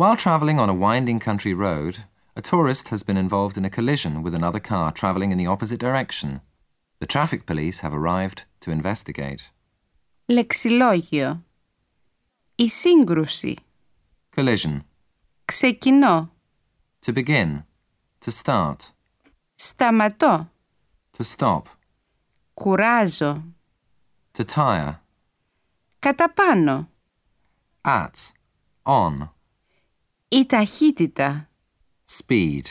While travelling on a winding country road, a tourist has been involved in a collision with another car travelling in the opposite direction. The traffic police have arrived to investigate. Λεξιλόγιο. Η σύγκρουση. Collision. Ξεκινώ. To begin. To start. Σταματώ. To stop. Κουράζω. To tire. Καταπάνω. At. On. Η ταχύτητα. Speed.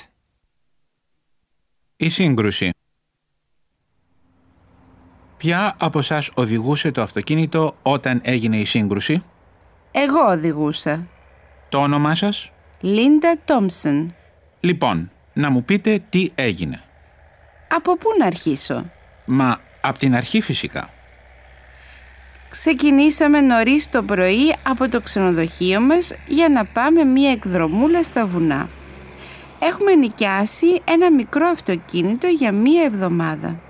Η σύγκρουση. Ποια από σας οδηγούσε το αυτοκίνητο όταν έγινε η σύγκρουση; Εγώ οδηγούσα. Το όνομά σας; Λίντα Τόμψον. Λοιπόν, να μου πείτε τι έγινε. Από πού να αρχίσω; Μα από την αρχή φυσικά. Ξεκινήσαμε νωρίς το πρωί από το ξενοδοχείο μας για να πάμε μία εκδρομούλα στα βουνά. Έχουμε νοικιάσει ένα μικρό αυτοκίνητο για μία εβδομάδα.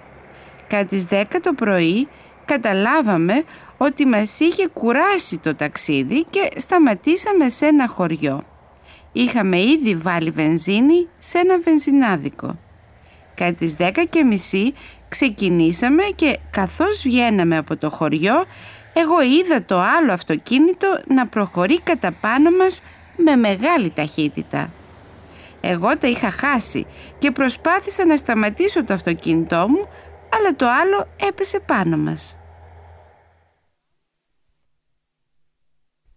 Κατά τις 10 το πρωί καταλάβαμε ότι μας είχε κουράσει το ταξίδι και σταματήσαμε σε ένα χωριό. Είχαμε ήδη βάλει βενζίνη σε ένα βενζινάδικο. Κατά τις 10 και μισή ξεκινήσαμε και καθώς βγαίναμε από το χωριό εγώ είδα το άλλο αυτοκίνητο να προχωρεί κατά πάνω μας με μεγάλη ταχύτητα. Εγώ τα είχα χάσει και προσπάθησα να σταματήσω το αυτοκίνητό μου αλλά το άλλο έπεσε πάνω μας.